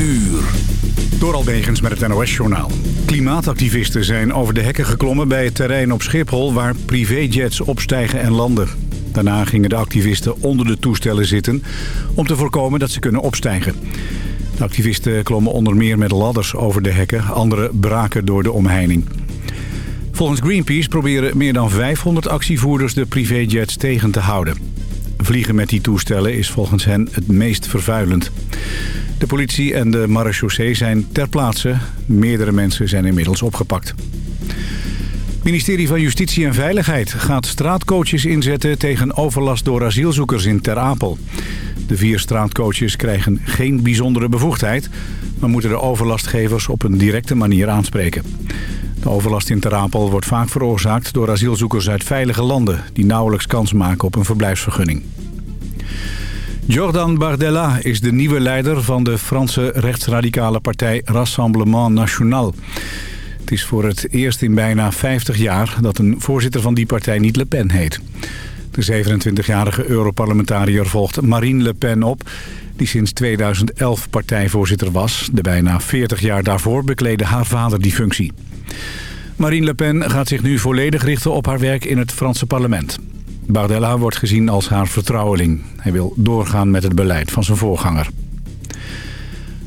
uur. Door Albegens met het NOS-journaal. Klimaatactivisten zijn over de hekken geklommen bij het terrein op Schiphol... waar privéjets opstijgen en landen. Daarna gingen de activisten onder de toestellen zitten... om te voorkomen dat ze kunnen opstijgen. De activisten klommen onder meer met ladders over de hekken. Anderen braken door de omheining. Volgens Greenpeace proberen meer dan 500 actievoerders de privéjets tegen te houden. Vliegen met die toestellen is volgens hen het meest vervuilend. De politie en de marechaussee zijn ter plaatse. Meerdere mensen zijn inmiddels opgepakt. Het ministerie van Justitie en Veiligheid gaat straatcoaches inzetten tegen overlast door asielzoekers in Ter Apel. De vier straatcoaches krijgen geen bijzondere bevoegdheid, maar moeten de overlastgevers op een directe manier aanspreken. De overlast in Ter Apel wordt vaak veroorzaakt door asielzoekers uit veilige landen... die nauwelijks kans maken op een verblijfsvergunning. Jordan Bardella is de nieuwe leider van de Franse rechtsradicale partij Rassemblement National. Het is voor het eerst in bijna 50 jaar dat een voorzitter van die partij niet Le Pen heet. De 27-jarige Europarlementariër volgt Marine Le Pen op... die sinds 2011 partijvoorzitter was. De bijna 40 jaar daarvoor bekleedde haar vader die functie. Marine Le Pen gaat zich nu volledig richten op haar werk in het Franse parlement. Bardella wordt gezien als haar vertrouweling. Hij wil doorgaan met het beleid van zijn voorganger.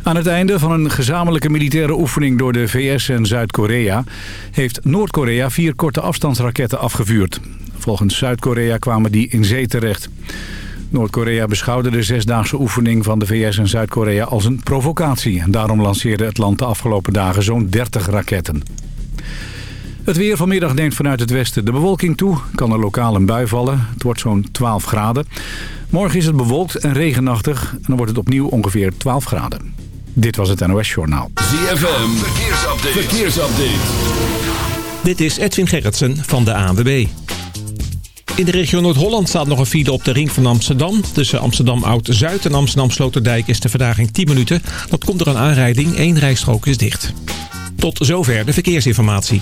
Aan het einde van een gezamenlijke militaire oefening door de VS en Zuid-Korea... heeft Noord-Korea vier korte afstandsraketten afgevuurd. Volgens Zuid-Korea kwamen die in zee terecht. Noord-Korea beschouwde de zesdaagse oefening van de VS en Zuid-Korea als een provocatie. Daarom lanceerde het land de afgelopen dagen zo'n 30 raketten. Het weer vanmiddag neemt vanuit het westen de bewolking toe. Kan er lokaal een bui vallen. Het wordt zo'n 12 graden. Morgen is het bewolkt en regenachtig. En dan wordt het opnieuw ongeveer 12 graden. Dit was het NOS Journaal. ZFM, verkeersupdate. verkeersupdate. Dit is Edwin Gerritsen van de ANWB. In de regio Noord-Holland staat nog een file op de ring van Amsterdam. Tussen Amsterdam Oud-Zuid en Amsterdam Sloterdijk is de verdaging 10 minuten. Dat komt door een aanrijding. Eén rijstrook is dicht. Tot zover de verkeersinformatie.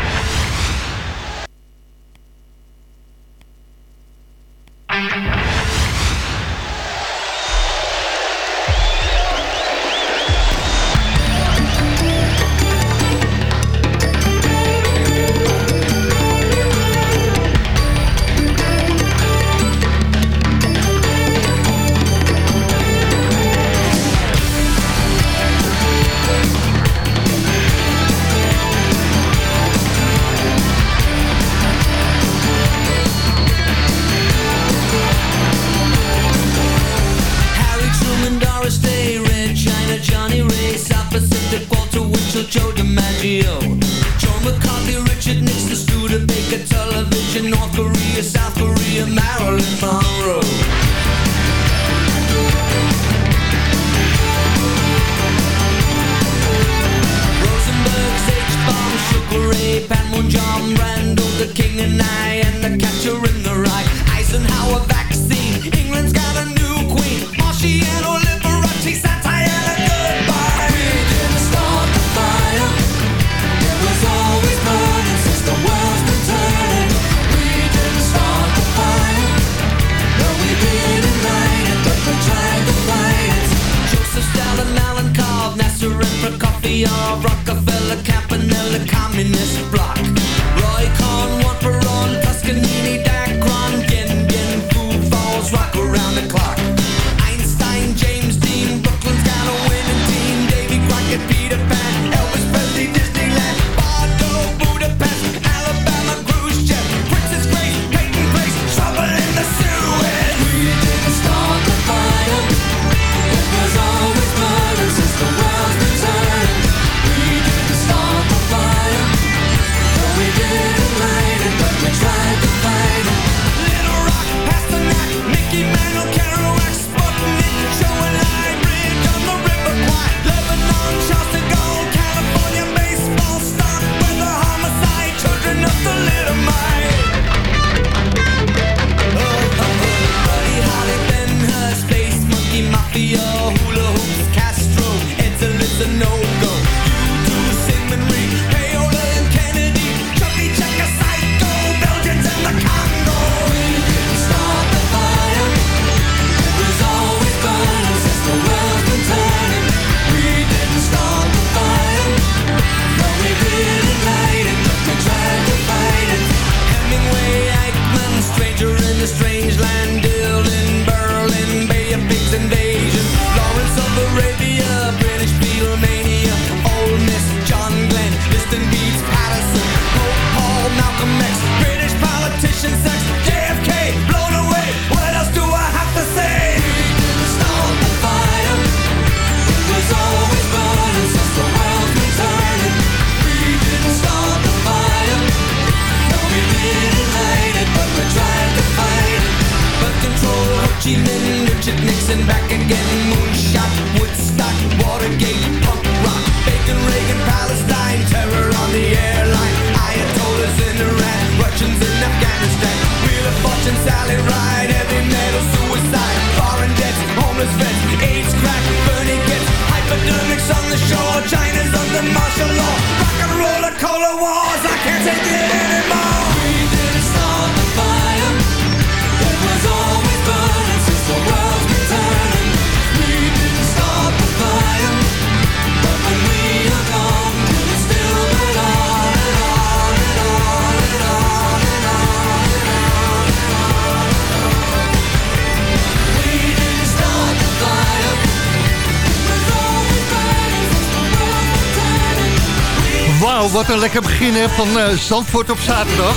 Wat een lekker begin hè, van eh, Zandvoort op zaterdag.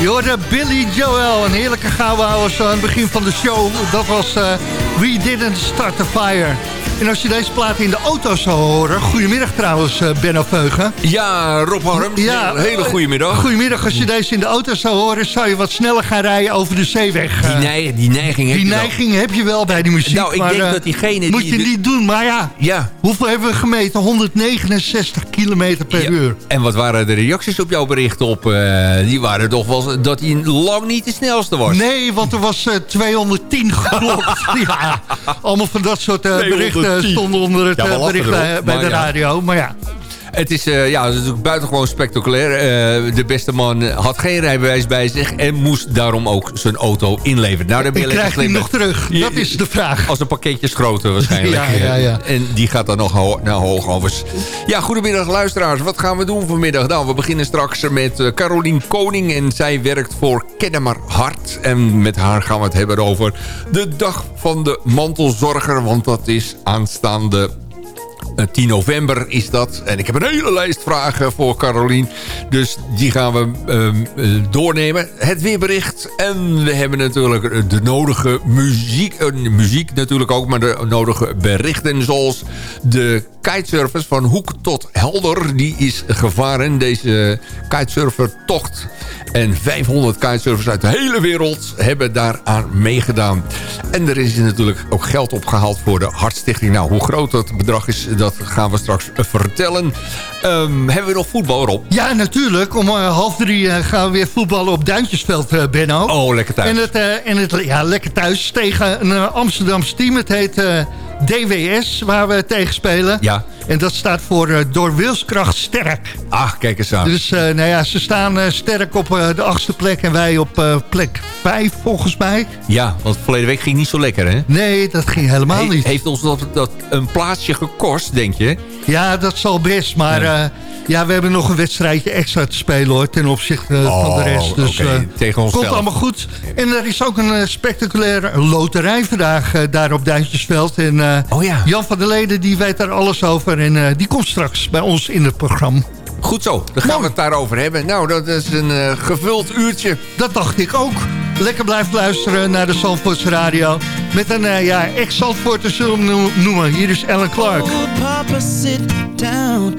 Je hoorde Billy Joel, een heerlijke gouden zo aan het begin van de show. Dat was eh, We Didn't Start the Fire. En als je deze plaat in de auto zou horen... Goedemiddag trouwens, eh, Benno Veugen. Ja, Rob Harms. Ja, een hele goede middag. Goedemiddag, als je deze in de auto zou horen... zou je wat sneller gaan rijden over de zeeweg. Die, neig- die neiging heb die je wel. neiging heb je wel bij die muziek. Nou, ik maar, denk dat diegene Moet die je niet doen, maar ja... Ja. Hoeveel hebben we gemeten? 169 kilometer per Ja. uur. En wat waren de reacties op jouw bericht op? eh, die waren toch wel dat hij lang niet de snelste was. Nee, want er was eh, 210 geklopt. ja, allemaal van dat soort eh, berichten 210. stonden onder het eh, bericht bij, bij de radio. Maar ja, Het is, eh, ja, het is natuurlijk buitengewoon spectaculair. Eh, de beste man had geen rijbewijs bij zich en moest daarom ook zijn auto inleveren. Nou, dan ben je krijgt hij nog terug? Dat is de vraag. Als een pakketjes groter waarschijnlijk. Ja, ja, ja. En die gaat dan nog ho naar hoogovers. Ja, goedemiddag luisteraars. Wat gaan we doen vanmiddag? Nou, we beginnen straks met eh, Carolien Koning. En zij werkt voor Kennemer Hart. En met haar gaan we het hebben over de dag van de mantelzorger. Want dat is aanstaande eh, 10 november is dat. En ik heb een hele lijst vragen voor Carolien. Dus die gaan we ehm, eh, doornemen. Het weerbericht. En we hebben natuurlijk de nodige muziek. eh, muziek natuurlijk ook, maar de nodige berichten. Zoals de kitesurfers van Hoek tot Helder. Die is gevaren, deze kitesurfertocht. En 500 kitesurfers uit de hele wereld hebben daaraan meegedaan. En er is natuurlijk ook geld opgehaald voor de Hartstichting. Nou, hoe groot dat bedrag is, dat gaan we straks vertellen. Ehm, hebben we nog voetbal, Rob? Ja, natuurlijk. Om eh, half drie eh, gaan we weer voetballen op Duintjesveld, eh, Benno. Oh, lekker thuis. En het, en het, ja, lekker thuis tegen een uh, Amsterdamse team. Het heet uh, DWS, waar we tegen spelen. Ja. En dat staat voor uh, door wilskracht sterk. Ach, kijk eens aan. Dus uh, nou ja, ze staan uh, sterk op uh, de achtste plek en wij op uh, plek vijf volgens mij. Ja, want verleden week ging niet zo lekker, hè? Nee, dat ging helemaal He niet. Heeft ons dat, dat een plaatsje gekost, denk je? Ja, dat zal best, maar... Ja. Ja, we hebben nog een wedstrijdje extra te spelen hoor, ten opzichte oh, van de rest. Dus okay. Tegen ons komt zelf. allemaal goed. En er is ook een uh, spectaculaire loterij vandaag uh, daar op Duintjesveld. En uh, oh, ja. Jan van der Leden die weet daar alles over. En die komt straks bij ons in het programma. Goed zo, dan gaan Mooi. we het daarover hebben. Nou, dat is een uh, gevuld uurtje. Dat dacht ik ook. Lekker blijven luisteren naar de Zandvoortse Radio. Met een uh, ja, ex-Zandvoorter zullen we noemen. Hier is Ellen Clark. Oh, papa, sit down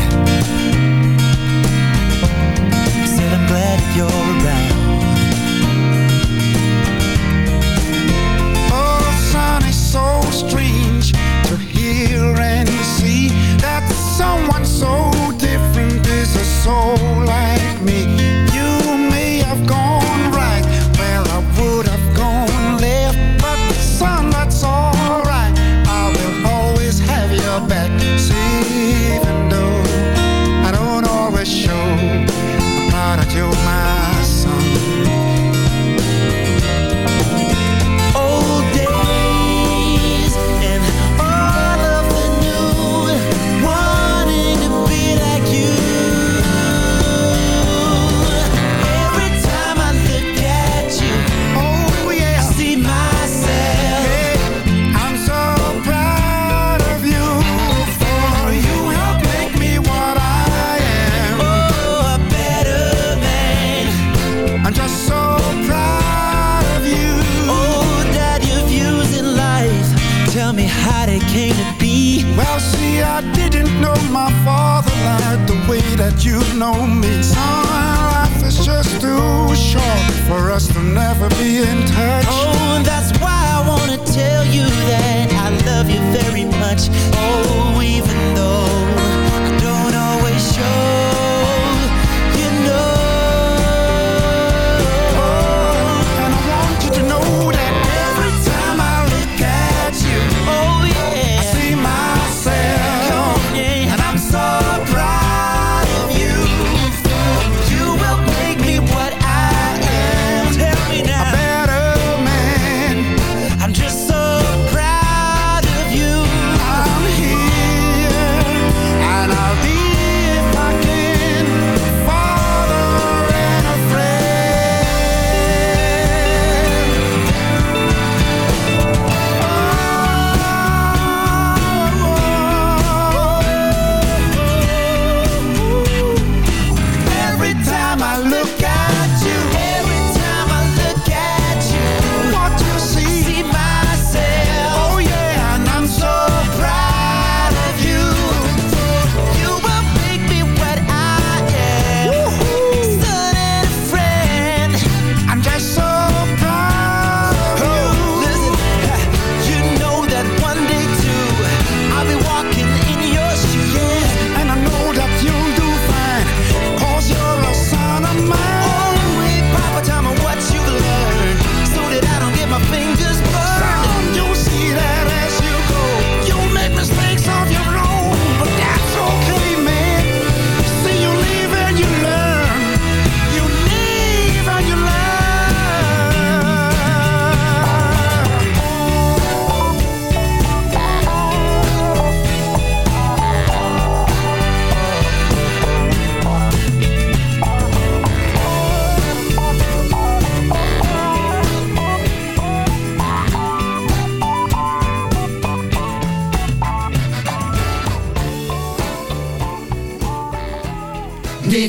Strange to hear and see that someone so different is a soul like me. for being touched. Oh, that's why I wanna tell you that I love you very much. Oh,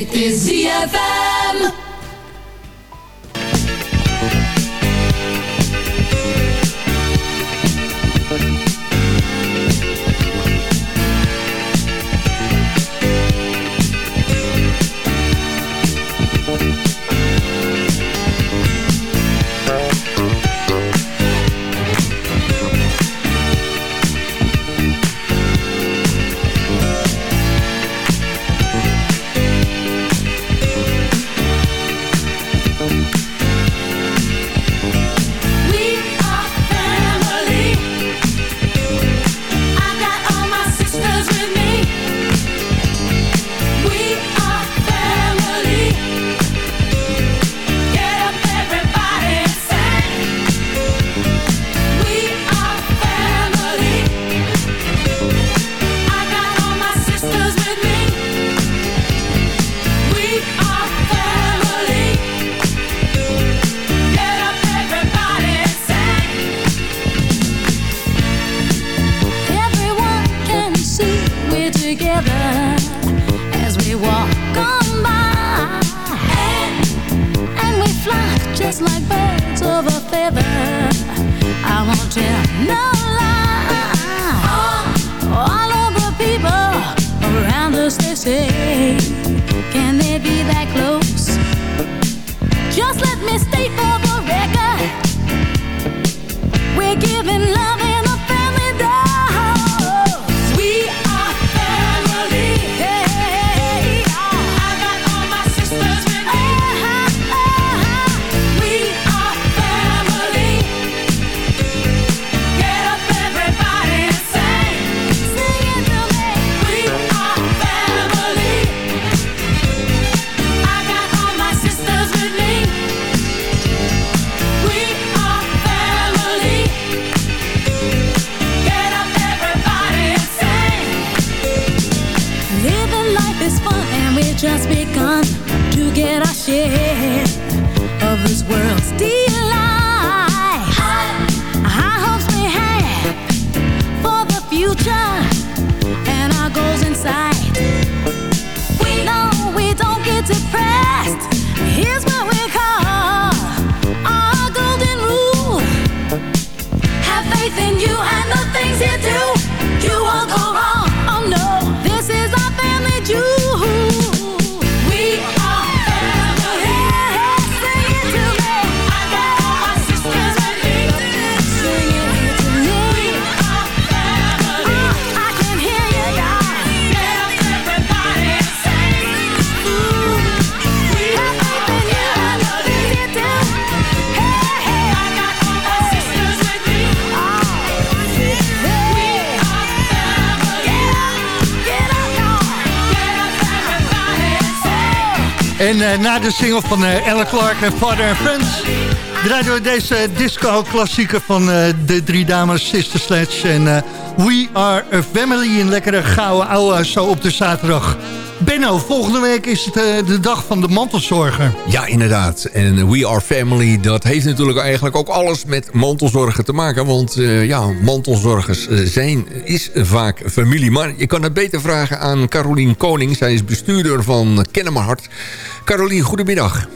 Dit is ZFM. Eh, na de single van uh, Ella Clark en Father and Friends... draaien we deze disco-klassieker van de drie dames Sister Sledge. En We Are a Family, een lekkere gouden ouwe zo op de zaterdag. Benno, volgende week is het de dag van de mantelzorger. Ja, inderdaad. En We Are Family, dat heeft natuurlijk eigenlijk ook alles met mantelzorgen te maken. Want ja, mantelzorgers zijn, is vaak familie. Maar je kan het beter vragen aan Carolien Koning. Zij is bestuurder van Kennemerhart. Carolien, goedemiddag.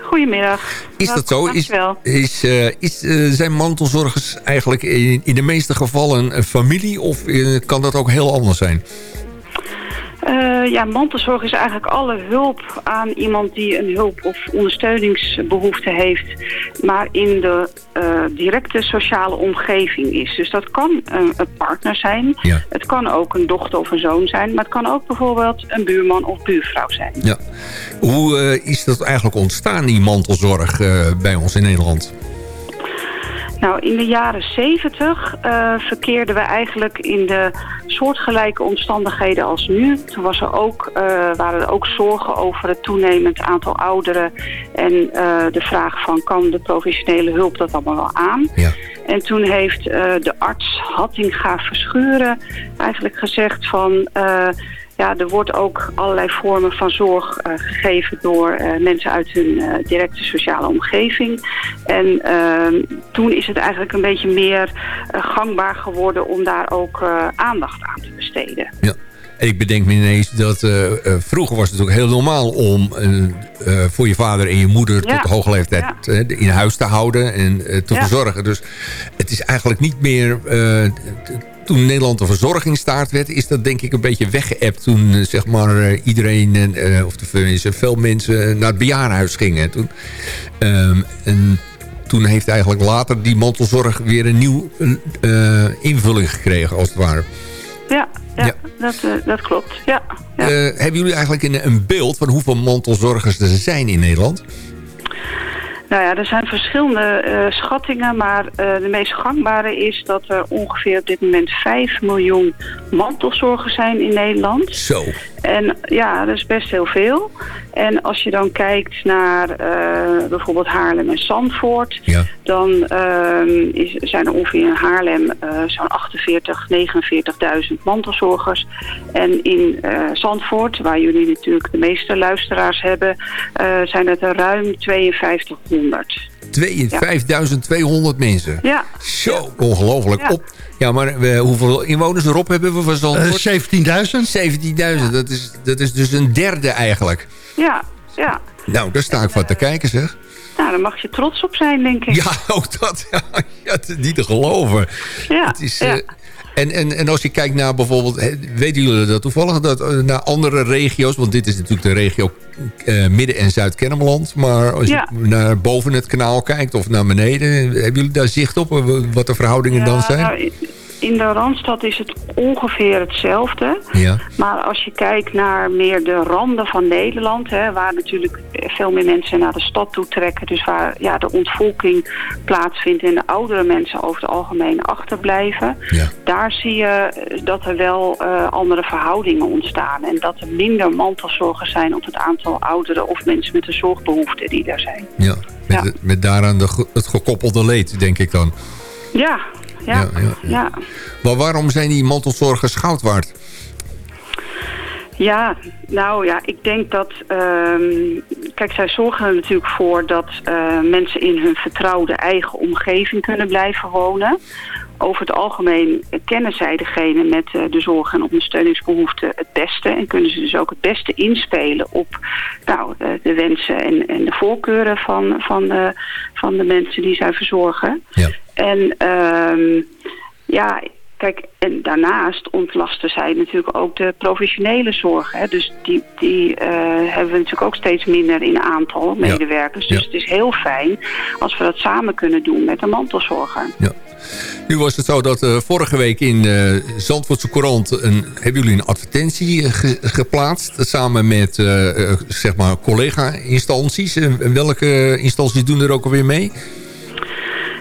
Goedemiddag. Is dat zo? Is, is, uh, is, uh, zijn mantelzorgers eigenlijk in, in, de meeste gevallen een familie... of kan dat ook heel anders zijn? Uh, ja, mantelzorg is eigenlijk alle hulp aan iemand die een hulp- of ondersteuningsbehoefte heeft, maar in de uh, directe sociale omgeving is. Dus dat kan een, een partner zijn, ja. het kan ook een dochter of een zoon zijn, maar het kan ook bijvoorbeeld een buurman of buurvrouw zijn. Ja. Hoe uh, is dat eigenlijk ontstaan, die mantelzorg bij ons in Nederland? Nou, in de jaren 70 uh, verkeerden we eigenlijk in de soortgelijke omstandigheden als nu. Toen was er ook, uh, waren er ook zorgen over het toenemend aantal ouderen... en uh, de vraag van kan de professionele hulp dat allemaal wel aan? Ja. En toen heeft de arts Hattinga Verschuren eigenlijk gezegd van ja, er wordt ook allerlei vormen van zorg uh, gegeven door uh, mensen uit hun uh, directe sociale omgeving. En ehm, toen is het eigenlijk een beetje meer gangbaar geworden om daar ook aandacht aan te besteden. Ja. Ik bedenk me ineens dat vroeger was het ook heel normaal om voor je vader en je moeder ja. tot hoge leeftijd ja. in huis te houden en te ja. verzorgen. Dus het is eigenlijk niet meer toen Nederland een verzorgingsstaat werd... is dat denk ik een beetje weggeëpt toen eh, zeg maar, eh, iedereen... Uh, of tenminste veel mensen naar het bejaardenhuis gingen. Toen, um, en toen heeft eigenlijk later die mantelzorg weer een nieuw uh, invulling gekregen, als het ware. Ja, ja, ja. Dat, uh, dat klopt. Ja, ja. Uh, hebben jullie eigenlijk een, een beeld van hoeveel mantelzorgers er zijn in Nederland? Nou ja, er zijn verschillende uh, schattingen, maar uh, de meest gangbare is dat er ongeveer op dit moment 5 miljoen mantelzorgers zijn in Nederland. Zo. En ja, dat is best heel veel. En als je dan kijkt naar uh, bijvoorbeeld Haarlem en Zandvoort... Ja. dan uh, is, zijn er ongeveer in Haarlem uh, zo'n 48, 49.000 mantelzorgers. En in Zandvoort, waar jullie natuurlijk de meeste luisteraars hebben... zijn het er ruim 5200. 5200 mensen? Ja. Zo, ongelooflijk. Ja. Op, ja, maar we, hoeveel inwoners erop hebben we van Zandvoort? Uh, 17.000. 17.000, ja. dat, is, dat is dus een derde eigenlijk. Ja, ja. Nou, daar sta ik van te kijken zeg. Nou, daar mag je trots op zijn, denk ik. Ja, ook dat. Ja, is niet te geloven. Ja, het is, ja. Uh, en, en, en als je kijkt naar bijvoorbeeld... Weten jullie dat toevallig? Dat uh, naar andere regio's... Want dit is natuurlijk de regio uh, Midden- en Zuid-Kennemerland. Maar als ja. je naar boven het kanaal kijkt of naar beneden... Hebben jullie daar zicht op? Wat de verhoudingen ja, dan zijn? Nou, in de Randstad is het ongeveer hetzelfde. Ja. Maar als je kijkt naar meer de randen van Nederland... Hè, waar natuurlijk veel meer mensen naar de stad toe trekken... dus waar ja, de ontvolking plaatsvindt en de oudere mensen over het algemeen achterblijven... Ja. daar zie je dat er wel uh, andere verhoudingen ontstaan... en dat er minder mantelzorgers zijn op het aantal ouderen... of mensen met een zorgbehoefte die daar zijn. Ja, met, Ja. met daaraan de, het gekoppelde leed, denk ik dan. Ja, ja, Ja. Maar waarom zijn die mantelzorgers goud waard? Ja, nou ja, ik denk dat... ehm, kijk, zij zorgen er natuurlijk voor dat eh, mensen in hun vertrouwde eigen omgeving kunnen blijven wonen. Over het algemeen kennen zij degene met eh, de zorg en ondersteuningsbehoeften het beste. En kunnen ze dus ook het beste inspelen op nou, de, de wensen en, en de voorkeuren van, van, de, van de mensen die zij verzorgen. Ja. En ehm, ja, kijk, en daarnaast ontlasten zij natuurlijk ook de professionele zorg. Hè? Dus die, die eh, hebben we natuurlijk ook steeds minder in aantal medewerkers. Dus Ja. het is heel fijn als we dat samen kunnen doen met een mantelzorger. Ja. Nu was het zo dat uh, vorige week in de Zandvoortse Courant... Een, hebben jullie een advertentie eh, ge geplaatst... samen met uh, zeg maar collega-instanties. En welke instanties doen er ook alweer mee?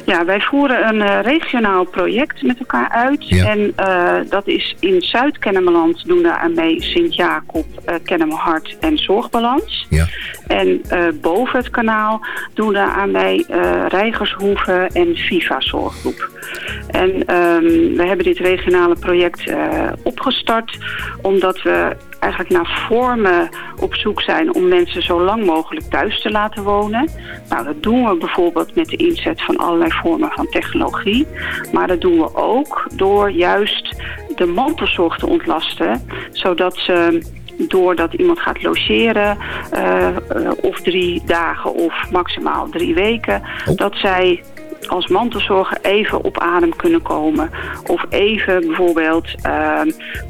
Ja, wij voeren een eh, regionaal project met elkaar uit. Ja. En eh, dat is in Zuid-Kennemerland doen daar aan mee Sint-Jacob, uh, Kennemerhart en Zorgbalans. Ja. En boven het kanaal doen daar aan mee eh Rijgershoeve en Viva Zorggroep. En ehm, we hebben dit regionale project opgestart omdat we eigenlijk naar vormen op zoek zijn om mensen zo lang mogelijk thuis te laten wonen. Nou, dat doen we bijvoorbeeld met de inzet van allerlei vormen van technologie. Maar dat doen we ook door juist de mantelzorg te ontlasten, zodat ze doordat iemand gaat logeren, eh, eh, of drie dagen of maximaal drie weken, dat zij als mantelzorger even op adem kunnen komen. Of even bijvoorbeeld eh,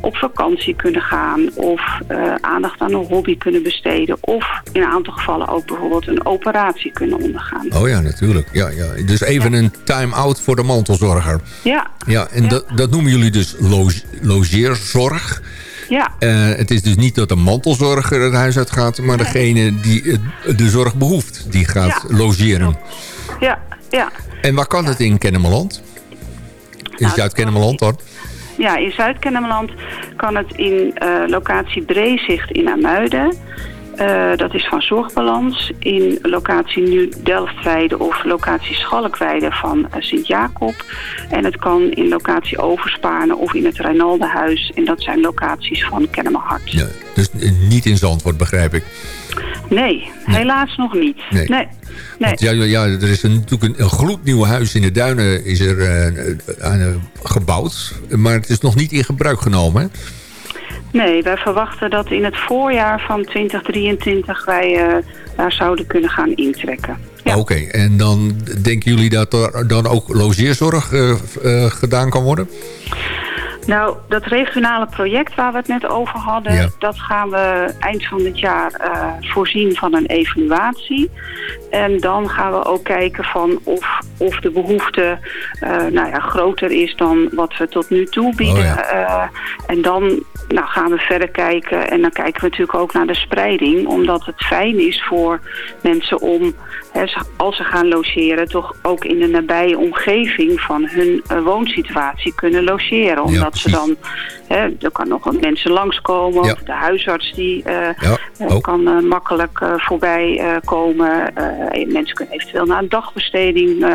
op vakantie kunnen gaan. Of eh, aandacht aan een hobby kunnen besteden. Of in een aantal gevallen ook bijvoorbeeld een operatie kunnen ondergaan. Oh ja, natuurlijk. Ja, ja. Dus even een time-out voor de mantelzorger. Ja, Ja, en Dat, dat noemen jullie dus loge- logeerzorg. Ja, Eh, het is dus niet dat de mantelzorger het huis uit gaat... maar degene die de zorg behoeft, die gaat Ja. logeren. ja, ja. En waar kan het in Kennemerland? In Nou, Zuid-Kennemerland hoor. Ja, in Zuid-Kennemerland kan het in eh, locatie Breezicht in Amuiden. Eh, dat is van Zorgbalans. In locatie nu Delftweide of locatie Schalkweide van eh, Sint-Jacob. En het kan in locatie Overspaarne of in het Reinaldenhuis. En dat zijn locaties van Kennemerhart. Ja, dus niet in Zandvoort, begrijp ik. Nee, helaas nog niet. Nee. Nee. ja, ja, er is een, natuurlijk een, een gloednieuw huis in de duinen is er, eh, gebouwd. Maar het is nog niet in gebruik genomen. hè? Nee, wij verwachten dat in het voorjaar van 2023 wij eh, daar zouden kunnen gaan intrekken. Ja. Oké, en dan denken jullie dat er dan ook logeerzorg eh, eh, gedaan kan worden? Nou, dat regionale project waar we het net over hadden... Ja. dat gaan we eind van dit jaar eh, voorzien van een evaluatie. En dan gaan we ook kijken van of, of de behoefte eh, nou ja, groter is dan wat we tot nu toe bieden. Oh ja. Eh, en dan nou, gaan we verder kijken. En dan kijken we natuurlijk ook naar de spreiding. Omdat het fijn is voor mensen om, hè, als ze gaan logeren... toch ook in de nabije omgeving van hun eh, woonsituatie kunnen logeren. Omdat ze dan... Hè, er kan nog wat mensen langskomen. Ja. Of de huisarts die eh, Ja, eh, kan makkelijk voorbij komen. Mensen kunnen eventueel naar een dagbesteding...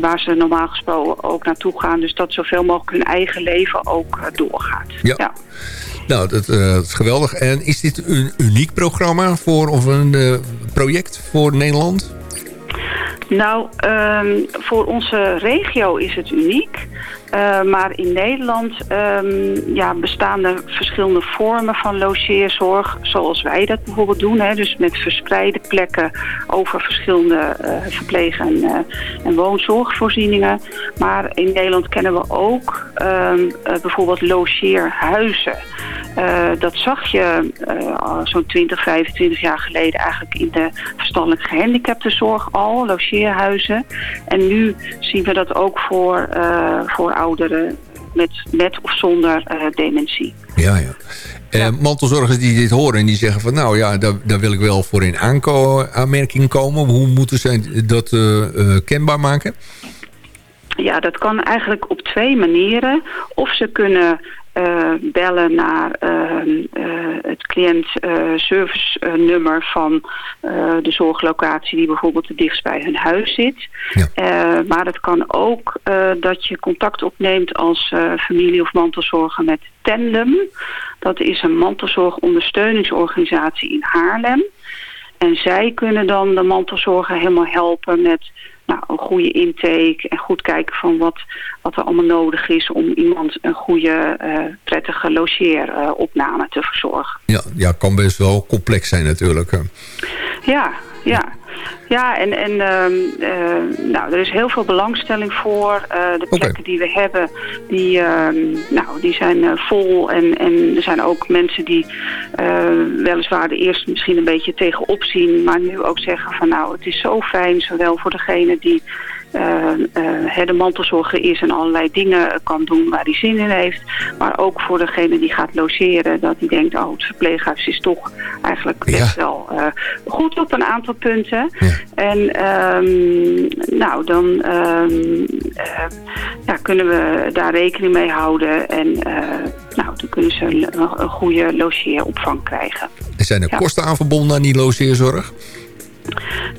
waar ze normaal gesproken ook naartoe gaan. Dus dat zoveel mogelijk hun eigen leven ook doorgaat. Ja. Nou, dat, eh, dat is geweldig. En is dit een uniek programma voor, of een eh, project voor Nederland? Nou, ehm, voor onze regio is het uniek. Eh, maar in Nederland ehm, ja, bestaan er verschillende vormen van logeerzorg. Zoals wij dat bijvoorbeeld doen. Hè, dus met verspreide plekken over verschillende eh verpleeg- en, en woonzorgvoorzieningen. Maar in Nederland kennen we ook ehm, eh, bijvoorbeeld logeerhuizen. Eh, dat zag je eh, zo'n 20, 25 jaar geleden eigenlijk in de verstandelijk gehandicaptenzorg al, logeerhuizen. En nu zien we dat ook voor, eh, voor ouderen met, met of zonder dementie. Ja, ja. Mantelzorgers die dit horen en die zeggen van... nou ja, daar, daar wil ik wel voor in aanmerking komen. Hoe moeten zij dat kenbaar maken? Ja, dat kan eigenlijk op twee manieren. Of ze kunnen eh, bellen naar ehm, eh, het cliënt-service-nummer van eh, de zorglocatie die bijvoorbeeld het dichtst bij hun huis zit. Ja. Maar het kan ook dat je contact opneemt als familie- of mantelzorger met Tandem. Dat is een mantelzorgondersteuningsorganisatie in Haarlem. En zij kunnen dan de mantelzorger helemaal helpen met nou, een goede intake en goed kijken van wat, wat er allemaal nodig is om iemand een goede, eh, prettige logeeropname te verzorgen. Ja, ja, kan best wel complex zijn natuurlijk. Ja, ja. Ja, en, en eh, nou, er is heel veel belangstelling voor. Eh, de plekken die we hebben, die, ehm, nou, die zijn eh, vol. En, en er zijn ook mensen die weliswaar er eerst misschien een beetje tegenop zien. Maar nu ook zeggen van nou, het is zo fijn, zowel voor degene die de mantelzorger is en allerlei dingen kan doen waar hij zin in heeft. Maar ook voor degene die gaat logeren, dat hij denkt, oh het verpleeghuis is toch eigenlijk best wel eh, goed op een aantal punten. En ehm, nou, dan ehm, ja, kunnen we daar rekening mee houden en nou, dan kunnen ze een, een goede logeeropvang krijgen. Er zijn er kosten aan verbonden aan die logeerzorg?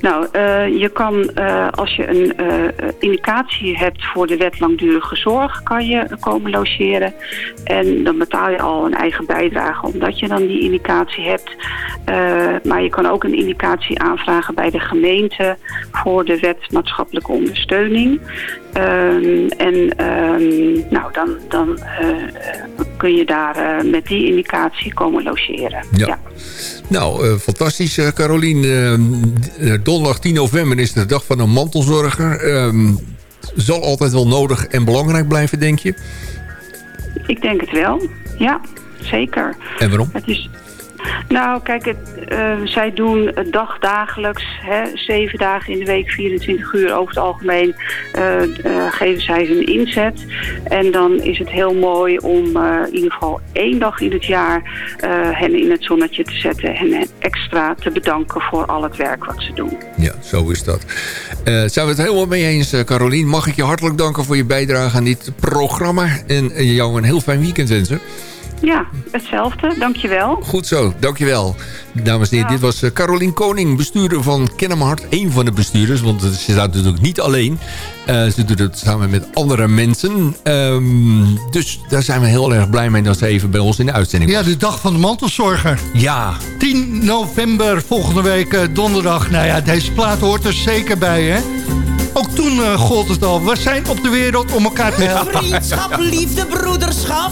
Nou, uh, je kan uh, als je een uh, indicatie hebt voor de wet langdurige zorg, kan je komen logeren. En dan betaal je al een eigen bijdrage omdat je dan die indicatie hebt. maar je kan ook een indicatie aanvragen bij de gemeente voor de wet maatschappelijke ondersteuning. Ehm, en um, nou, dan, dan kun je daar met die indicatie komen logeren. ja. Nou, uh, fantastisch, Carolien. Uh, donderdag 10 november is de dag van een mantelzorger. Ehm, zal altijd wel nodig en belangrijk blijven, denk je? Ik denk het wel, ja, zeker. En waarom? Het is, nou, kijk, het, uh, zij doen dagdagelijks, hè, zeven dagen in de week, 24 uur over het algemeen, uh, uh, geven zij hun inzet. En dan is het heel mooi om in ieder geval één dag in het jaar hen in het zonnetje te zetten en hen extra te bedanken voor al het werk wat ze doen. Ja, zo is dat. zijn we het helemaal mee eens, Carolien? Mag ik je hartelijk danken voor je bijdrage aan dit programma en jou een heel fijn weekend wensen. Ja, hetzelfde. Dankjewel. Goed zo, dankjewel. Dames en heren, dit was eh, Carolien Koning, bestuurder van Kennemerhart. Een van de bestuurders, want ze staat natuurlijk niet alleen. Uh, ze doet het samen met andere mensen. Um, dus daar zijn we heel erg blij mee dat ze even bij ons in de uitzending was. Ja, de dag van de mantelzorger. Ja. 10 november, volgende week uh, donderdag. Nou ja, deze plaat hoort er zeker bij, hè? Ook toen uh, gold het al. We zijn op de wereld om elkaar te helpen. Vriendschap, liefde, broederschap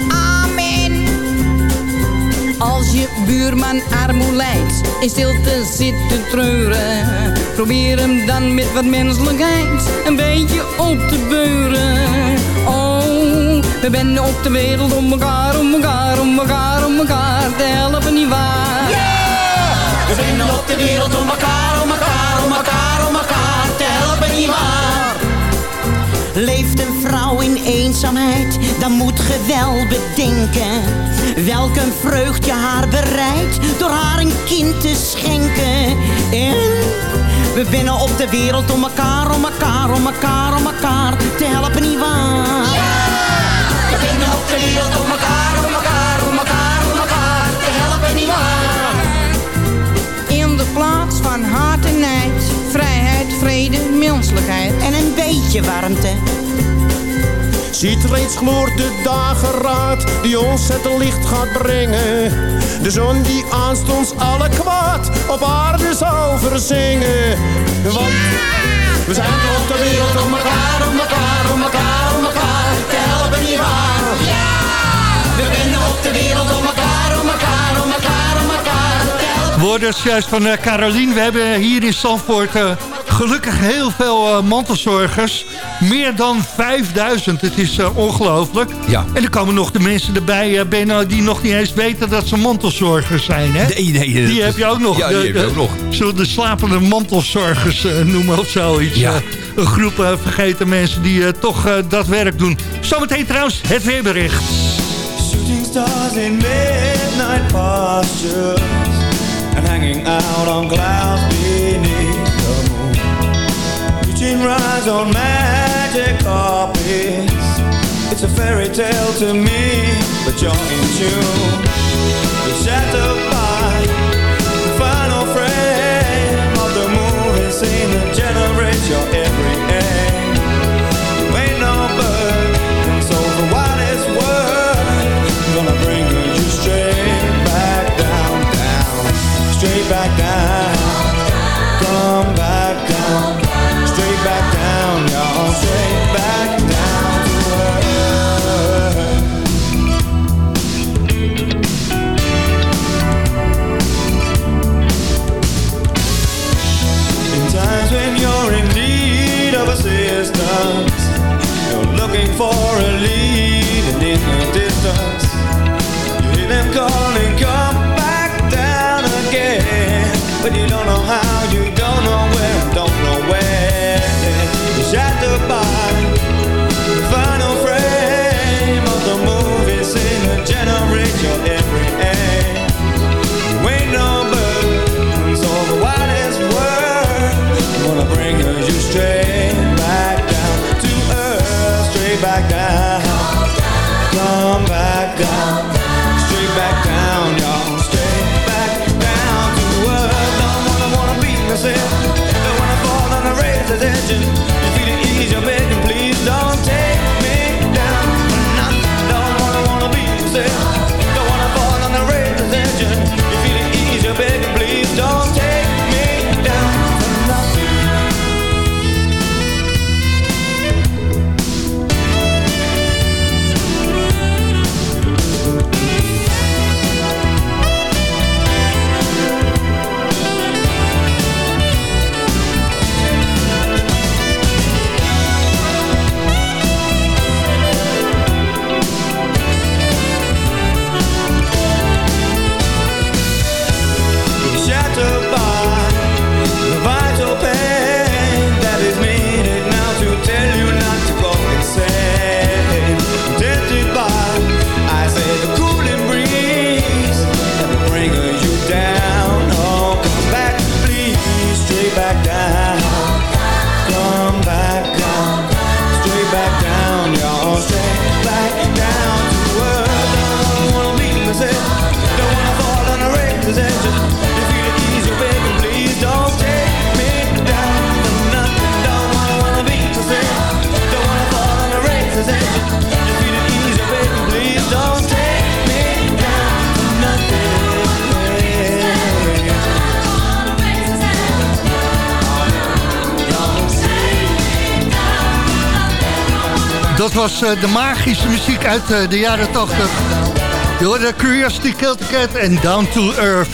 je buurman armoe lijdt, in stilte zit te treuren. Probeer hem dan met wat menselijkheid een beetje op te beuren. Oh, we zijn op de wereld om elkaar, om elkaar, om elkaar, om elkaar te helpen, nietwaar? Yeah! We zijn op de wereld om elkaar, om elkaar, om elkaar, om elkaar te helpen, nietwaar? Leeft vrouw in eenzaamheid, dan moet ge wel bedenken Welk een vreugd je haar bereidt door haar een kind te schenken. En we binnen op de wereld om elkaar, om elkaar, om elkaar, om elkaar te helpen, nietwaar? Ja! We binnen op de wereld om elkaar, om elkaar, om elkaar, om elkaar te helpen, nietwaar? In de plaats van haat en nijd, vrijheid, vrede, menselijkheid en een beetje warmte Ziet reeds gloort de dageraad die ons het licht gaat brengen. De zon die aanstonds alle kwaad op aarde zal verzingen. Want we zijn op de wereld om elkaar, om elkaar, om elkaar, om elkaar te helpen, nietwaar? Ja! We zijn op de wereld om elkaar, om elkaar, om elkaar, om elkaar te helpen. Woorden juist van uh, Carolien. We hebben hier in Zandvoort... Uh, gelukkig heel veel uh, mantelzorgers. Meer dan 5000. Het is uh, ongelooflijk. Ja. En er komen nog de mensen erbij, uh, Benno, die nog niet eens weten dat ze mantelzorgers zijn. Hè? Nee, nee. Die heb je ook nog. Ja, die de, heb je ook nog. Zullen de slapende mantelzorgers noemen of zoiets. Ja. een groep vergeten mensen die toch dat werk doen. Zometeen trouwens het weerbericht. Shooting stars in midnight postures And hanging out on clouds beneath Reaching rise on magic carpet It's a fairy tale to me, but you're in tune. You're shattered by the final frame of the movie scene that generates your every aim. You ain't no bird, for a lead and in the distance, you hear them calling, come back down again. But you don't know how, you don't know where, don't know when. You're shattered by down, straight back down, Dat was eh, de magische muziek uit eh, de jaren 80. Je hoorde Curiosity Killed the Cat en Down to Earth.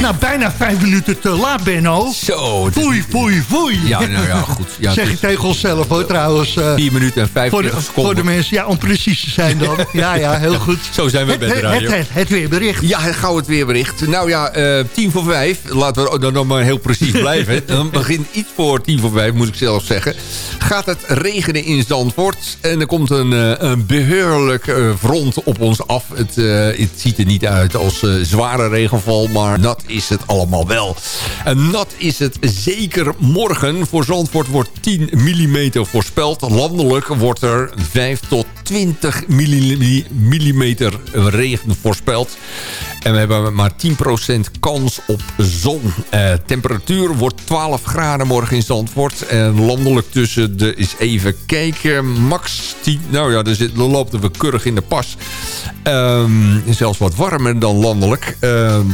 Nou, bijna vijf minuten te laat, Benno. Zo. Foei, foei, foei. Ja, nou ja, goed. Ja, zeg het ik tegen onszelf hoor, trouwens. eh, 4 minuten en voor, de, 45 seconden. voor de mensen, ja, om precies te zijn dan. ja, ja, heel goed. Zo zijn we bij de het, radio. het, het weerbericht. Ja, gauw het weerbericht. Nou ja, eh, tien voor vijf. Laten we dan nog maar heel precies blijven. Dan begint iets voor tien voor vijf, moet ik zelf zeggen. Gaat het regenen in Zandvoort. En er komt een, eh, een behoorlijk eh, front op ons af. Het, het ziet er niet uit als zware regenval. Maar nat is het allemaal wel. En nat is het zeker morgen. Voor Zandvoort wordt 10 mm voorspeld. Landelijk wordt er 5 tot 20 mm regen voorspeld. En we hebben maar 10% kans op zon. Eh, temperatuur wordt 12 graden morgen in Zandvoort. En landelijk tussen de, is even kijken, max 10. Nou ja, zit, er loopt we keurig in de pas. Ehm, zelfs wat warmer dan landelijk. Ehm,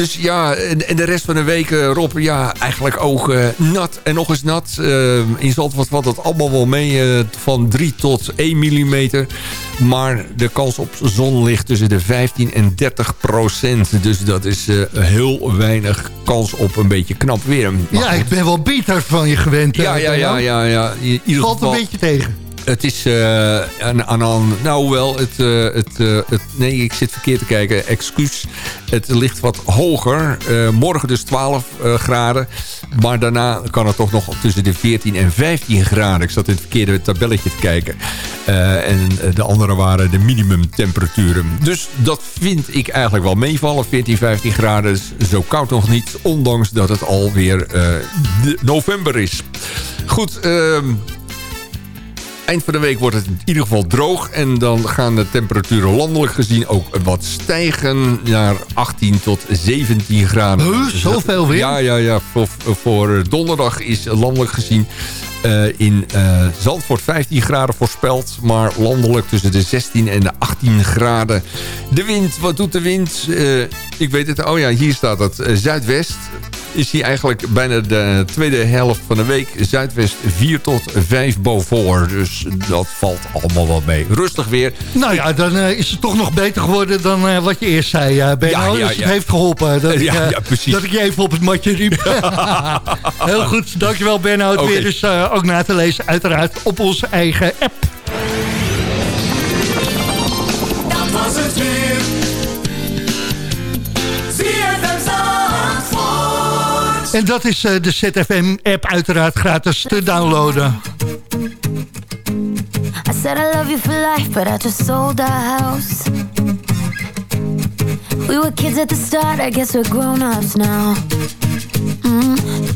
dus ja, en, en de rest van de week, eh, Rob, ja, eigenlijk ook eh, nat en nog eens nat. Eh, in Zandvoort valt dat allemaal wel mee, van 3 tot 1 mm. Maar de kans op zon ligt tussen de 15 en 30 procent. Dus dat is heel weinig kans op een beetje knap weer. Maar Ja, ik ben wel beter van je gewend. ja, ja, ja, ja, ja. In ieder Valt een beetje tegen. Het is uh, aan, aan, nou wel, het, uh, het, uh, het, nee, ik zit verkeerd te kijken, excuus. Het ligt wat hoger. morgen dus 12 graden. Maar daarna kan het toch nog tussen de 14 en 15 graden. Ik zat in het verkeerde tabelletje te kijken. en de andere waren de minimumtemperaturen. Dus dat vind ik eigenlijk wel meevallen. 14, 15 graden zo koud nog niet. Ondanks dat het alweer november is. Goed, ehm eind van de week wordt het in ieder geval droog. En dan gaan de temperaturen landelijk gezien ook wat stijgen. Naar 18 tot 17 graden. Huh, zoveel weer? Ja, ja, ja. Voor, voor donderdag is landelijk gezien eh, in eh, Zandvoort 15 graden voorspeld. Maar landelijk tussen de 16 en de 18 graden. De wind, wat doet de wind? Eh, ik weet het. Oh ja, hier staat het. zuidwest is hij eigenlijk bijna de tweede helft van de week. Zuidwest 4 tot 5 boven. Dus dat valt allemaal wel mee. Rustig weer. Nou ja, dan eh, is het toch nog beter geworden dan eh, wat je eerst zei, uh, Benno. Ja, ja, dus het ja. heeft geholpen dat, ik, Ja, eh, ja, precies. dat ik je even op het matje riep. Heel goed, dankjewel Benno. Oké. weer is ook na te lezen uiteraard op onze eigen app. Dat was het weer. En dat is eh, de ZFM-app uiteraard gratis te downloaden. I said I love you for life, but I just sold our house. We were kids at the start, I guess we're grown-ups now. Mm.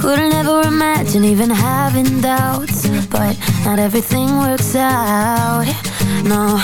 Couldn't ever imagine even having doubts, but not everything works out. No,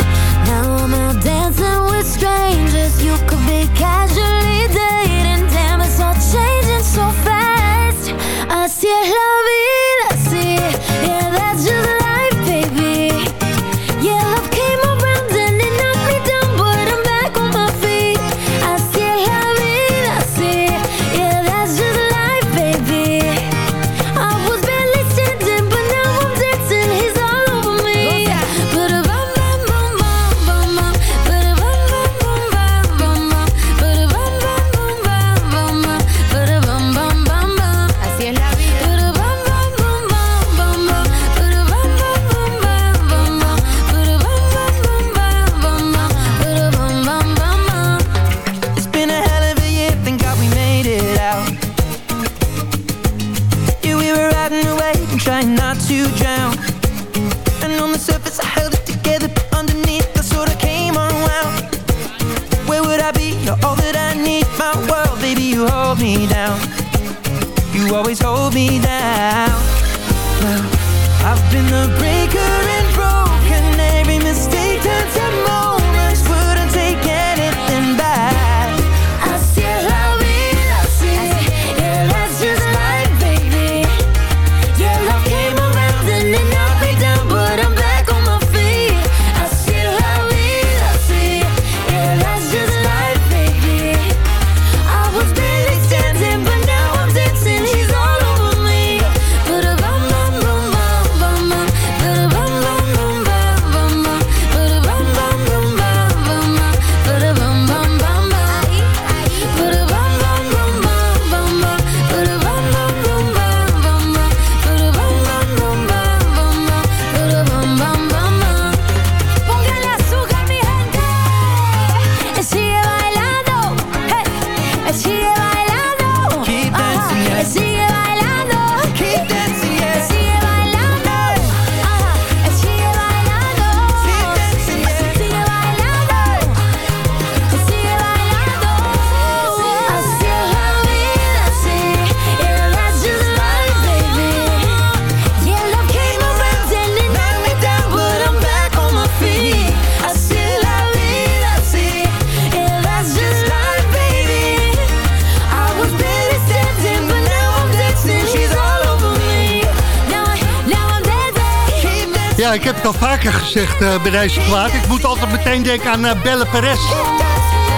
ik heb het al vaker gezegd eh, bij deze plaat. Ik moet altijd meteen denken aan eh, Belle Perez.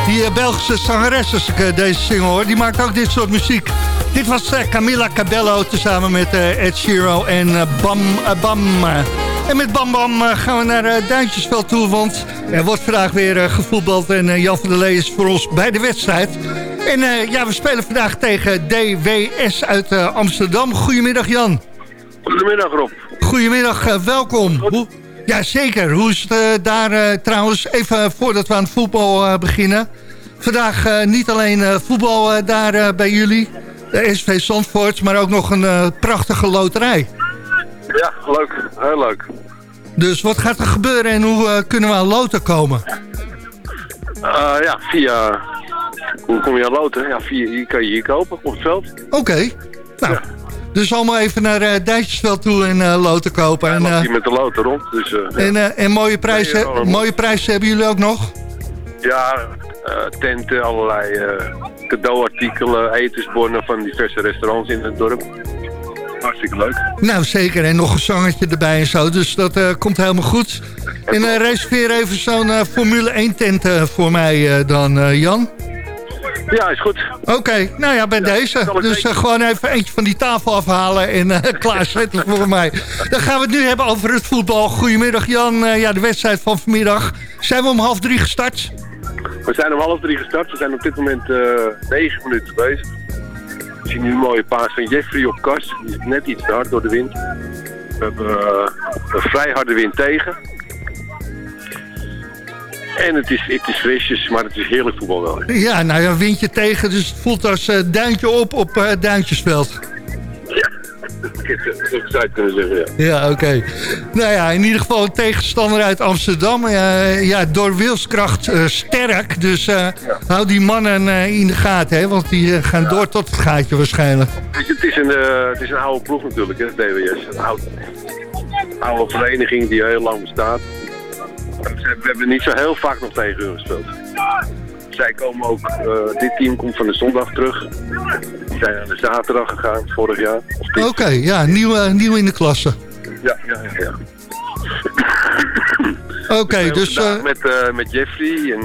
Die eh, Belgische zangeres, als ik deze single hoor. Die maakt ook dit soort muziek. Dit was Camilla Cabello tezamen met Ed Sheeran en Bam Bam. En met Bam Bam gaan we naar Duintjesveld toe. Want er wordt vandaag weer gevoetbald. En Jan van der Lee is voor ons bij de wedstrijd. En ja, we spelen vandaag tegen DWS uit Amsterdam. Goedemiddag Jan. Goedemiddag Rob. Goedemiddag, eh, welkom. Hoe, ja, zeker. Hoe is het eh, daar eh, trouwens? Even voordat we aan het voetbal beginnen. Vandaag niet alleen voetbal daar bij jullie, de SV Zandvoort, maar ook nog een prachtige loterij. Ja, leuk. Heel leuk. Dus wat gaat er gebeuren en hoe kunnen we aan loten komen? Ja, via... Hoe kom je aan loten? Ja, via, hier kan je hier kopen op het veld. Oké, nou, Dus allemaal even naar Duitsersveld toe en eh loten kopen. En, hier met de loten rond. Dus, en, ja. en mooie, prijzen, Nee, mooie prijzen hebben jullie ook nog? Ja, tenten, allerlei cadeauartikelen, etensbonnen van diverse restaurants in het dorp. Hartstikke leuk. Nou, zeker. En nog een zangetje erbij en zo. Dus dat komt helemaal goed. En eh, reserveer even zo'n Formule 1 tent voor mij dan, Jan. Ja, is goed. Oké, nou ja, bij deze. Dus eh, gewoon even eentje van die tafel afhalen en eh, klaarzetten voor mij. Dan gaan we het nu hebben over het voetbal. Goedemiddag Jan. Eh, ja, de wedstrijd van vanmiddag. Zijn we om half drie gestart? We zijn om half drie gestart. We zijn op dit moment negen minuten bezig. We zien nu een mooie paas van Jeffrey op kast. Die is net iets te hard door de wind. We hebben een vrij harde wind tegen. En het is, het is frisjes, maar het is heerlijk voetbal wel. Ja, nou ja, windje tegen. Dus het voelt als eh, duintje op op eh, Duintjesveld. Ik zou het uit kunnen zeggen, ja. Ja, oké. Nou ja, in ieder geval een tegenstander uit Amsterdam. Eh, ja, door wilskracht sterk. Dus hou die mannen in de gaten, hè, want die gaan door tot het gaatje waarschijnlijk. Weet je, het, is een, het is een oude ploeg natuurlijk, hè, DWS. Een oud, oude vereniging die heel lang bestaat. We hebben niet zo heel vaak nog tegen hun gespeeld. Zij komen ook, eh, dit team komt van de zondag terug. Die zijn aan de zaterdag gegaan, vorig jaar. Oké, ja, nieuw, eh, nieuw in de klasse. Ja, ja, ja. ja. Oké, dus... eh, met, met Jeffrey en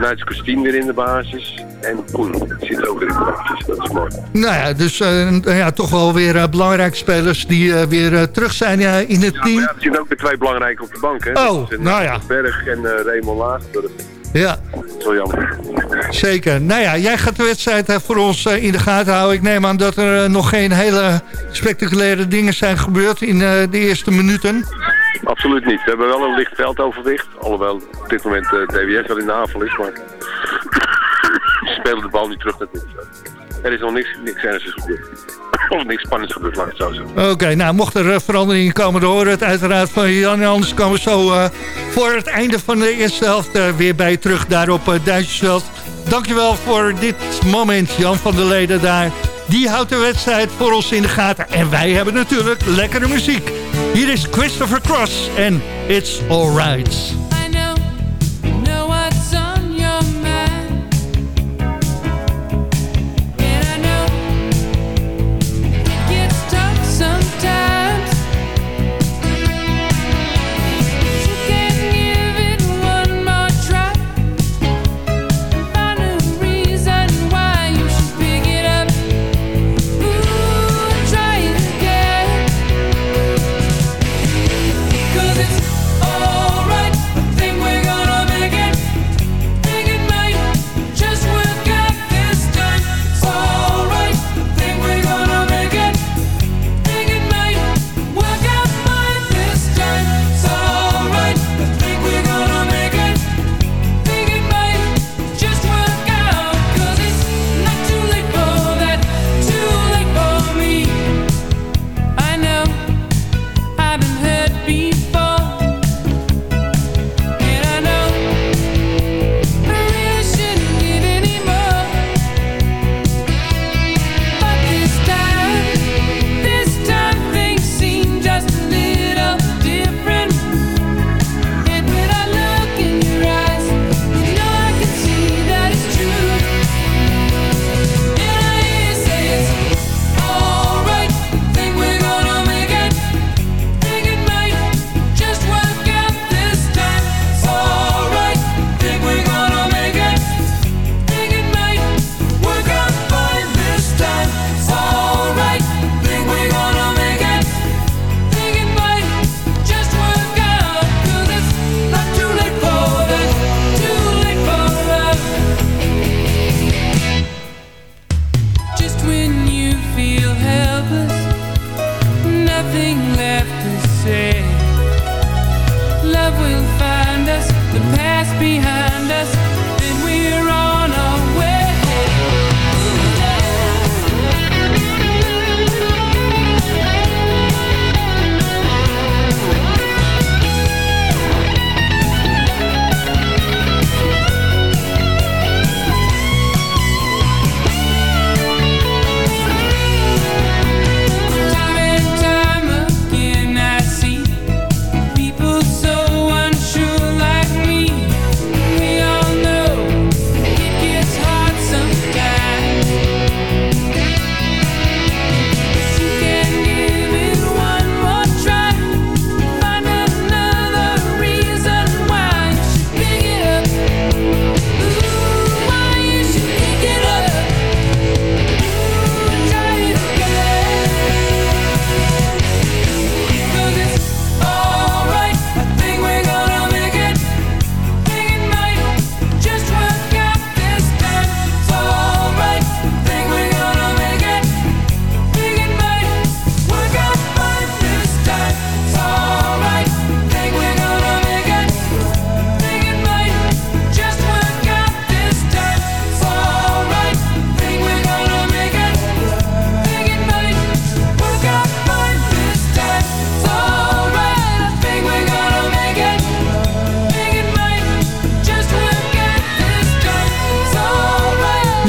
Nuits Christine weer in de basis. En Koen zit ook weer in de basis, dat is mooi. nou ja, dus eh, ja, toch wel weer eh, belangrijke spelers die eh, weer terug zijn in het Ja, team. ja, er zitten ook weer twee belangrijke op de bank, hè. Oh, nou ja. Berg en Raymond Laasburg. Ja, wel jammer. zeker. Nou ja, jij gaat de wedstrijd voor ons in de gaten houden. Ik neem aan dat er nog geen hele spectaculaire dingen zijn gebeurd in de eerste minuten. Absoluut niet. We hebben wel een licht veldoverwicht. Alhoewel op dit moment eh DWS wel in de aanval is, maar ze spelen de bal niet terug natuurlijk. Er is nog niks, niks ernstigs gebeurd. Of niks spannends gebeurd, laat het zo zeggen. Oké, nou mocht er eh, veranderingen komen, dan horen het uiteraard van Jan. Anders komen we zo eh, voor het einde van de eerste helft weer bij terug daar op Duitsersveld. Dankjewel voor dit moment, Jan van der Leden daar. Die houdt de wedstrijd voor ons in de gaten. En wij hebben natuurlijk lekkere muziek. Hier is Christopher Cross en It's Alright.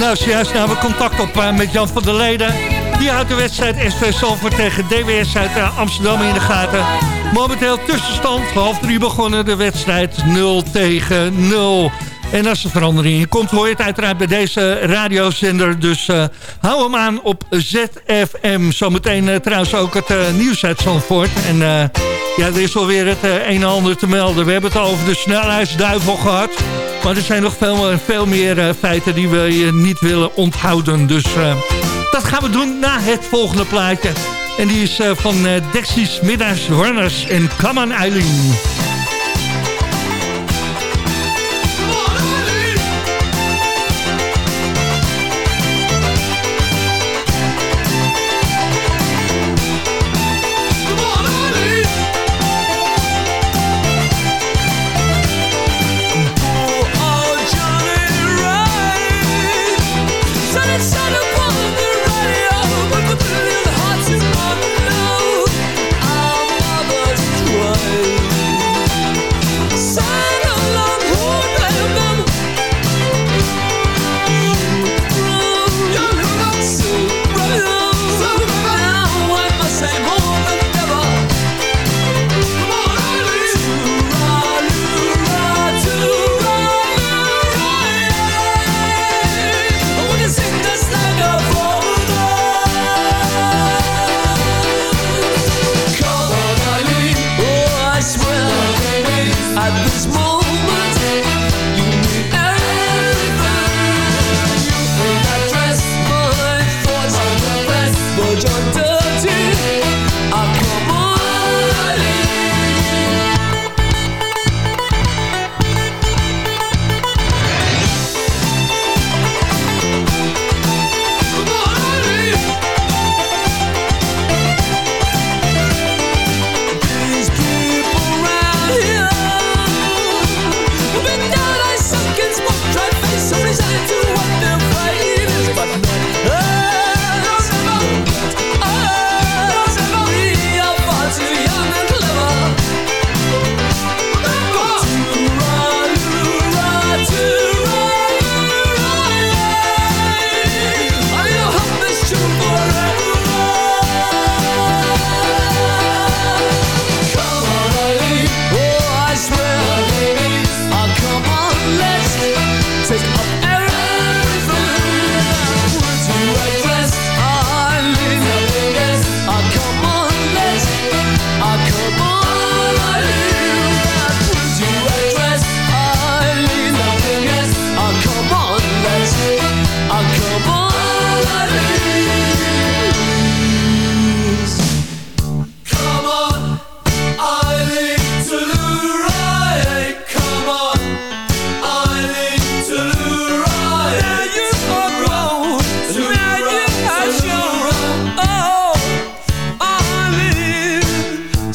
Nou, zojuist namen we contact op eh, met Jan van der Leden. Die houdt de wedstrijd SV Salford tegen DWS uit eh, Amsterdam in de gaten. Momenteel tussenstand, half drie begonnen de wedstrijd 0 tegen 0. En als er verandering in komt, hoor je het uiteraard bij deze radiozender. Dus eh, hou hem aan op ZFM. Zometeen eh, trouwens ook het eh, nieuws uit Zandvoort. En ja, er is alweer het een en ander te melden. We hebben het al over de snelheidsduivel gehad. Maar er zijn nog veel, veel meer feiten die we niet willen onthouden. Dus dat gaan we doen na het volgende plaatje. En die is van Dexys Middags Runners en Come on.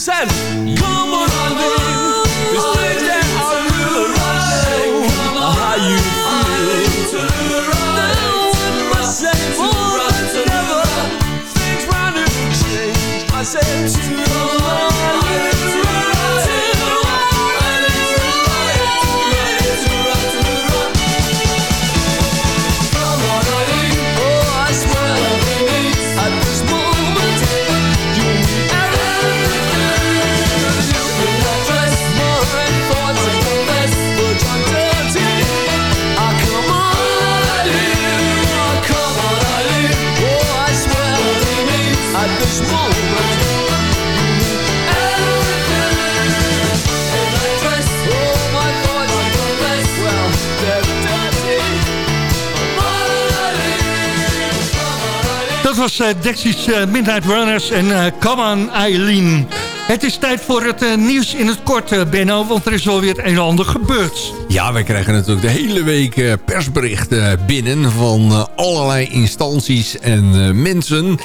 Come on, darling, this place that I really want to come on, how you feel. I said Dat was uh, Dexys uh, Midnight Runners en uh, Come on Eileen. Het is tijd voor het nieuws in het kort, Benno, want er is alweer het een en ander gebeurd. Ja, wij krijgen natuurlijk de hele week persberichten binnen van allerlei instanties en mensen...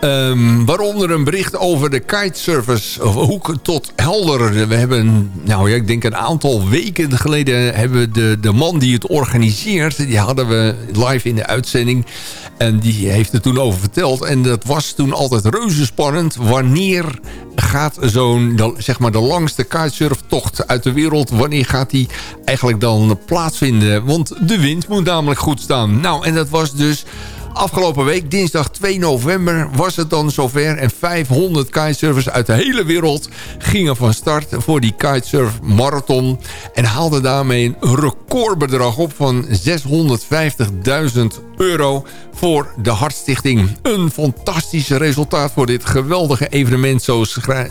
Um, waaronder een bericht over de kitesurfers hoek tot helder. We hebben, nou ja, ik denk een aantal weken geleden... hebben we de, de man die het organiseert... die hadden we live in de uitzending. En die heeft er toen over verteld. En dat was toen altijd reuze spannend. Wanneer gaat zo'n, zeg maar de langste kitesurftocht uit de wereld... wanneer gaat die eigenlijk dan plaatsvinden? Want de wind moet namelijk goed staan. Nou, en dat was dus... Afgelopen week, dinsdag 2 november, was het dan zover... en 500 kitesurfers uit de hele wereld gingen van start voor die kitesurf marathon... en haalden daarmee een recordbedrag op van 650.000 euro voor de Hartstichting. Een fantastisch resultaat voor dit geweldige evenement... zo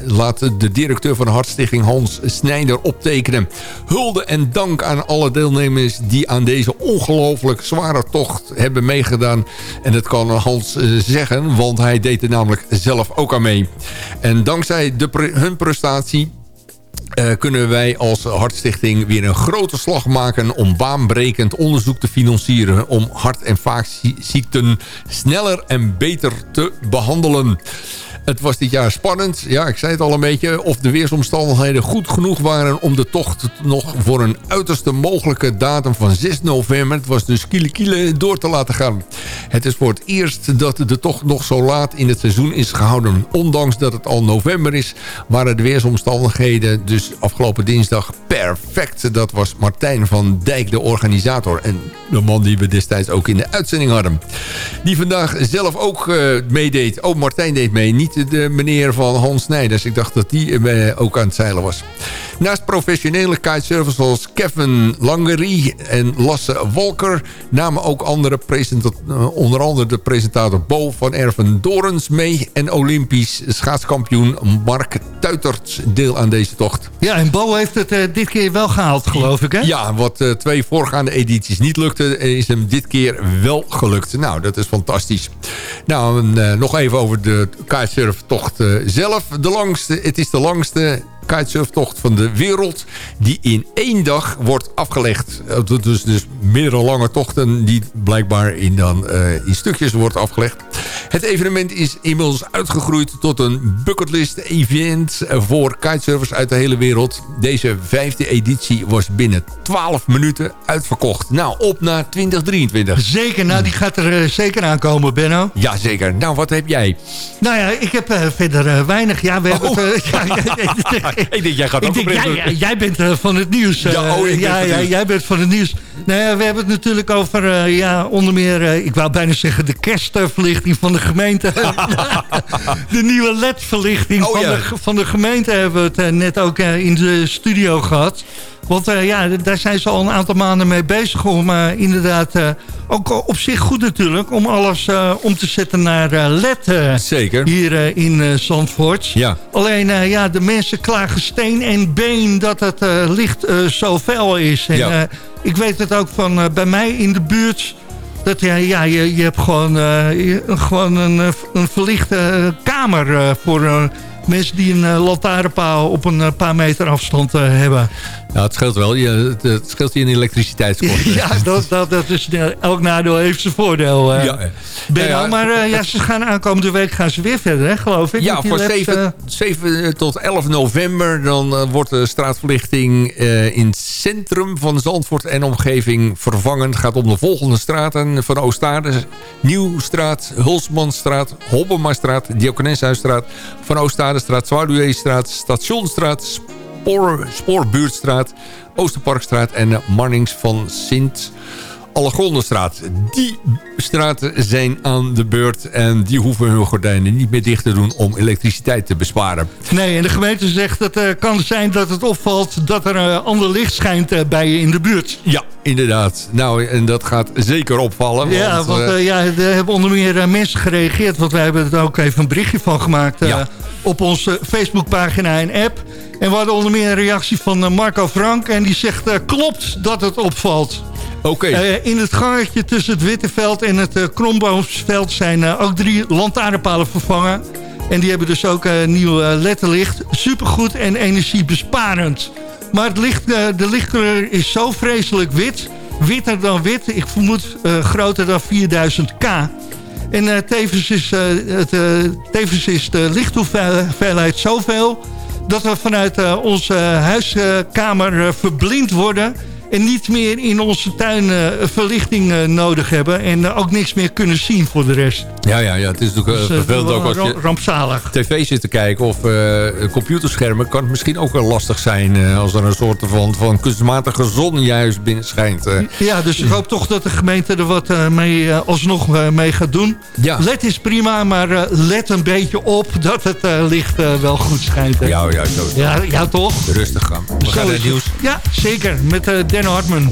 laat de directeur van de Hartstichting Hans Snijder optekenen. Hulde en dank aan alle deelnemers die aan deze ongelooflijk zware tocht hebben meegedaan. En dat kan Hans eh, zeggen, want hij deed er namelijk zelf ook aan mee. En dankzij de hun prestatie eh, kunnen wij als Hartstichting weer een grote slag maken... om baanbrekend onderzoek te financieren... om hart- en vaatziekten sneller en beter te behandelen. Het was dit jaar spannend. Ja, ik zei het al een beetje. Of de weersomstandigheden goed genoeg waren... om de tocht nog voor een uiterste mogelijke datum van 6 november... het was dus kiele kiele door te laten gaan. Het is voor het eerst dat de tocht nog zo laat in het seizoen is gehouden. Ondanks dat het al november is... waren de weersomstandigheden dus afgelopen dinsdag perfect. Dat was Martijn van Dijk, de organisator. En de man die we destijds ook in de uitzending hadden. Die vandaag zelf ook eh, meedeed. Oh, Martijn deed mee. Niet de meneer van Hans Snijders. Ik dacht dat die eh, ook aan het zeilen was. Naast professionele kitesurfers zoals Kevin Langerie en Lasse Walker... namen ook andere presentatoren, onder andere de presentator Bo van Erven Dorens mee... en Olympisch schaatskampioen Mark Tuitert deel aan deze tocht. Ja, en Bo heeft het eh, dit keer wel gehaald, geloof ik, hè? Ja, wat eh, twee voorgaande edities niet lukte, is hem dit keer wel gelukt. Nou, dat is fantastisch. Nou, en, eh, nog even over de kitesurftocht eh, zelf. De langste, het is de langste kitesurftocht van de wereld... die in één dag wordt afgelegd. Dus, dus meerdere lange tochten die blijkbaar in, dan, eh, in stukjes wordt afgelegd. Het evenement is inmiddels uitgegroeid tot een bucketlist event... voor kitesurfers uit de hele wereld. Deze vijfde editie was binnen 12 minuten uitverkocht. Nou, op naar 2023. Zeker, nou die gaat er eh, zeker aankomen, Benno. Jazeker. Nou, wat heb jij? Nou ja, ik heb verder weinig. Ja, we hebben ja, ja, ik denk, jij gaat ik ook denk, jij, jij bent eh, van het nieuws. eh, Ja, oh, ik ben ja, van het ja, nieuws. jij bent van het nieuws. Nou ja, we hebben het natuurlijk over, eh, ja, onder meer, ik wou bijna zeggen, de kerstverlichting van de gemeente. de nieuwe LED-verlichting Oh, van, ja. de, van de gemeente hebben we het net ook in de studio gehad. Want eh, ja, daar zijn ze al een aantal maanden mee bezig om eh, inderdaad, eh, ook op zich goed natuurlijk, om alles om te zetten naar LED Zeker. hier in Zandvoort. Ja. Alleen, ja, de mensen klagen steen en been dat het licht zo fel is. En, Ja. ik weet het ook van bij mij in de buurt. Dat ja, ja je, je hebt gewoon, je- gewoon een, een verlichte kamer voor mensen die een lantaarnpaal op een paar meter afstand hebben. Ja, het scheelt wel. Je, het, scheelt je in elektriciteitskosten. ja, dat, dat, dat is, elk nadeel heeft zijn voordeel. eh. Ja, maar eh, ja, ze gaan aankomende week gaan ze weer verder, hè, geloof ik. Ja, van LED's, 7, eh. 7 tot 11 november dan wordt de straatverlichting in het centrum van Zandvoort en omgeving vervangen. Het gaat om de volgende straten van Oostaarde. Nieuwstraat, Hulsmanstraat, Hobbemastraat, Diakoneshuisstraat, Van Oostaardestraat, Zwaluweestraat, Stationstraat, Spoor, Spoorbuurtstraat, Oosterparkstraat en eh, Marnings van Sint... Allegrondenstraat. Die straten zijn aan de beurt en die hoeven hun gordijnen niet meer dicht te doen om elektriciteit te besparen. Nee, en de gemeente zegt dat het kan zijn dat het opvalt dat er eh, ander licht schijnt eh, bij je in de buurt. Ja, inderdaad. Nou, en dat gaat zeker opvallen. ja, want eh, eh, ja, er hebben onder meer eh, mensen gereageerd. Want wij hebben er ook even een berichtje van gemaakt eh, Ja. op onze Facebookpagina en app. En we hadden onder meer een reactie van eh, Marco Frank. En die zegt, eh, klopt dat het opvalt. Oké. Eh, in het gangetje tussen het Witteveld en het Kromboomsveld zijn ook drie lantaarnpalen vervangen. En die hebben dus ook nieuw letterlicht. Supergoed en energiebesparend. Maar het licht, de lichtkleur is zo vreselijk wit. Witter dan wit. Ik vermoed eh, groter dan 4000k. En tevens, is, het, tevens is de lichthoeveelheid zoveel... dat we vanuit eh, onze huiskamer eh, verblind worden... En niet meer in onze tuin eh, verlichting eh, nodig hebben. En eh, ook niks meer kunnen zien voor de rest. Ja, ja, ja het is natuurlijk Dus, vervelend ook als je rampzalig. tv zit te kijken of computerschermen. Kan het misschien ook wel lastig zijn als er een soort van, van kunstmatige zon juist binnen schijnt. Ja, dus ik hoop toch dat de gemeente er wat mee, alsnog mee gaat doen. Ja. LED is prima, maar let een beetje op dat het licht wel goed schijnt. hè. Ja, ja, zo. Ja, ja, toch? Rustig gaan. We Zo gaan naar het nieuws. Ja, zeker. Met Dan Hartman.